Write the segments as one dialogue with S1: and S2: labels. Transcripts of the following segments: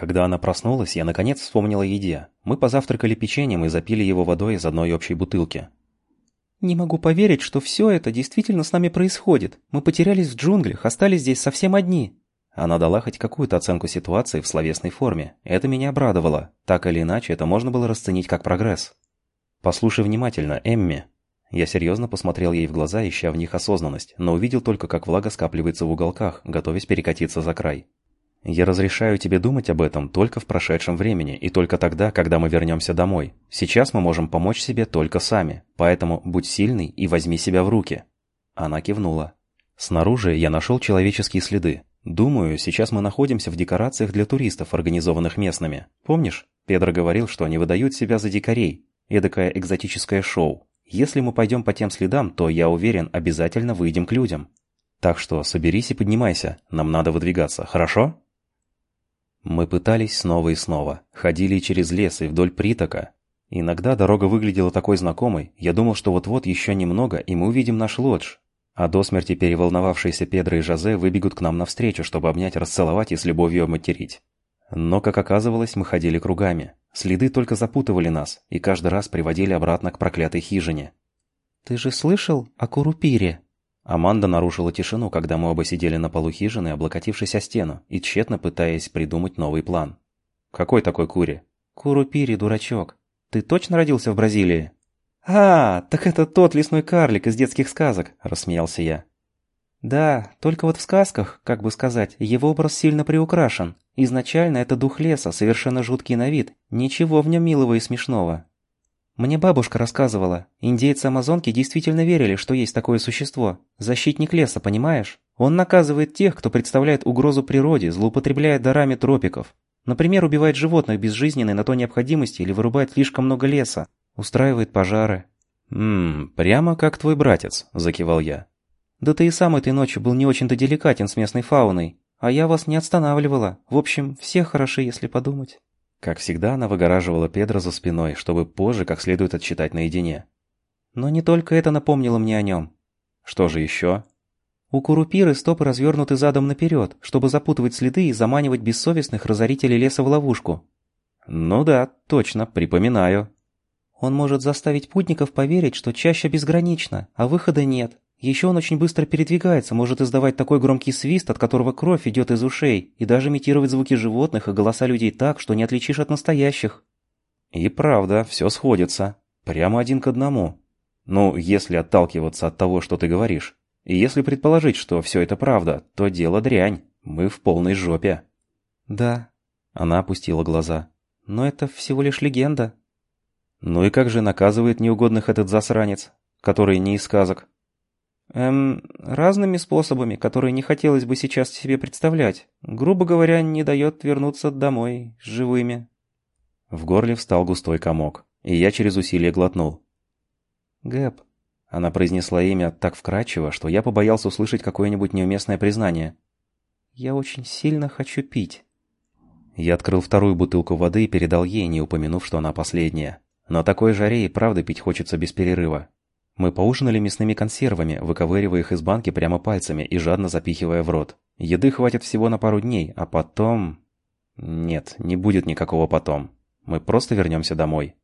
S1: Когда она проснулась, я наконец вспомнила о еде. Мы позавтракали печеньем и запили его водой из одной общей бутылки.
S2: «Не могу поверить, что все это действительно с нами происходит. Мы потерялись в джунглях, остались здесь совсем одни».
S1: Она дала хоть какую-то оценку ситуации в словесной форме. Это меня обрадовало. Так или иначе, это можно было расценить как прогресс. «Послушай внимательно, Эмми». Я серьезно посмотрел ей в глаза, ища в них осознанность, но увидел только, как влага скапливается в уголках, готовясь перекатиться за край. Я разрешаю тебе думать об этом только в прошедшем времени и только тогда, когда мы вернемся домой. Сейчас мы можем помочь себе только сами, поэтому будь сильный и возьми себя в руки». Она кивнула. Снаружи я нашел человеческие следы. Думаю, сейчас мы находимся в декорациях для туристов, организованных местными. Помнишь, Педро говорил, что они выдают себя за дикарей. Эдакое экзотическое шоу. Если мы пойдем по тем следам, то, я уверен, обязательно выйдем к людям. Так что соберись и поднимайся, нам надо выдвигаться, хорошо? Мы пытались снова и снова, ходили через лес и вдоль притока. Иногда дорога выглядела такой знакомой, я думал, что вот-вот еще немного, и мы увидим наш лодж. А до смерти переволновавшиеся Педро и Жозе выбегут к нам навстречу, чтобы обнять, расцеловать и с любовью обматерить. Но, как оказывалось, мы ходили кругами. Следы только запутывали нас, и каждый раз приводили обратно к проклятой хижине.
S2: «Ты же слышал о Курупире?»
S1: Аманда нарушила тишину, когда мы оба сидели на полу хижины, облокотившись о стену, и тщетно пытаясь придумать новый план. «Какой такой Кури?»
S2: «Курупири, дурачок. Ты точно родился в Бразилии?» «А, так это тот лесной карлик из детских сказок», – рассмеялся я. «Да, только вот в сказках, как бы сказать, его образ сильно приукрашен. Изначально это дух леса, совершенно жуткий на вид, ничего в нем милого и смешного. Мне бабушка рассказывала, индейцы Амазонки действительно верили, что есть такое существо. Защитник леса, понимаешь? Он наказывает тех, кто представляет угрозу природе, злоупотребляет дарами тропиков. Например, убивает животных безжизненной на то необходимости или вырубает слишком много леса. Устраивает пожары.
S1: «Ммм, прямо как твой братец», – закивал я.
S2: «Да ты и сам этой ночью был не очень-то деликатен с местной фауной. А я вас не останавливала. В общем, все хороши, если подумать».
S1: Как всегда, она выгораживала Педро за спиной, чтобы позже как следует отчитать наедине.
S2: Но не только это напомнило мне о нем.
S1: Что же еще?
S2: У Курупиры стопы развернуты задом наперед, чтобы запутывать следы и заманивать бессовестных разорителей леса в ловушку.
S1: Ну да, точно, припоминаю.
S2: Он может заставить путников поверить, что чаще безгранична, а выхода нет, еще он очень быстро передвигается, может издавать такой громкий свист, от которого кровь идет из ушей, и даже имитировать звуки животных и голоса людей так, что не отличишь от настоящих.
S1: И правда, все сходится. Прямо один к одному. Ну, если отталкиваться от того, что ты говоришь. И если предположить, что все это правда, то дело дрянь. Мы в полной жопе.
S2: Да.
S1: Она опустила глаза.
S2: Но это всего лишь легенда.
S1: Ну и как же наказывает неугодных этот засранец, который не из сказок?
S2: Эм, разными способами, которые не хотелось бы сейчас себе представлять. Грубо говоря, не дает вернуться домой живыми.
S1: В горле встал густой комок, и я через усилие глотнул.
S2: Гэп.
S1: Она произнесла имя так вкрадчиво, что я побоялся услышать какое-нибудь неуместное признание.
S2: «Я очень сильно хочу пить».
S1: Я открыл вторую бутылку воды и передал ей, не упомянув, что она последняя. Но такой жаре и правда пить хочется без перерыва. Мы поужинали мясными консервами, выковыривая их из банки прямо пальцами и жадно запихивая в рот. Еды хватит всего на пару дней, а потом... Нет, не будет никакого потом. Мы просто вернемся домой.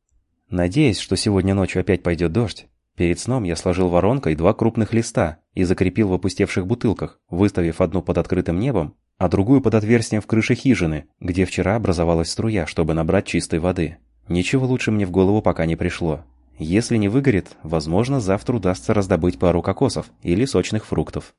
S1: Надеясь, что сегодня ночью опять пойдет дождь, перед сном я сложил воронкой два крупных листа и закрепил в опустевших бутылках, выставив одну под открытым небом, а другую под отверстием в крыше хижины, где вчера образовалась струя, чтобы набрать чистой воды. Ничего лучше мне в голову пока не пришло. Если не выгорит, возможно, завтра удастся раздобыть пару кокосов или сочных фруктов.